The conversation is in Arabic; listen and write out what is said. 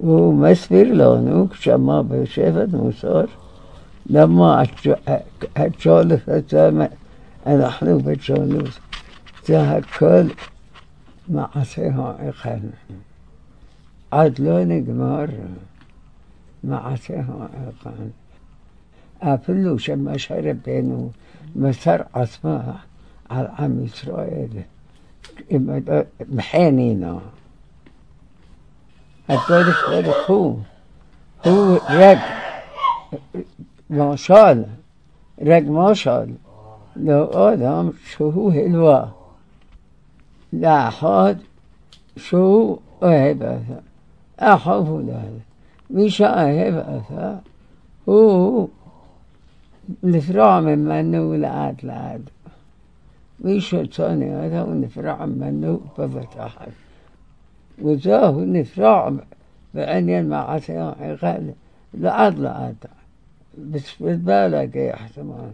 והוא מסביר לנו כשמה בשבט מוסר למה הצ'ולף הזה, אנחנו בצ'ולף, זה הכל מעשה האחד. עד לא נגמר מעשה האחד. אפילו שמשה רבנו מסר עצמה על עם ישראל I خالد هو هو راجل ما Who Reg راجل ما شاء لو آدم شو هلوا لا حد شو أهب أثا أخاف هذا مش أهب أثا هو نفرع من منه والعاد العاد مش الثاني هذا ونفرع منه بفتحه وجاه في بأن ينمع سيوم عقال لعض لعض بس بالك يا حسمان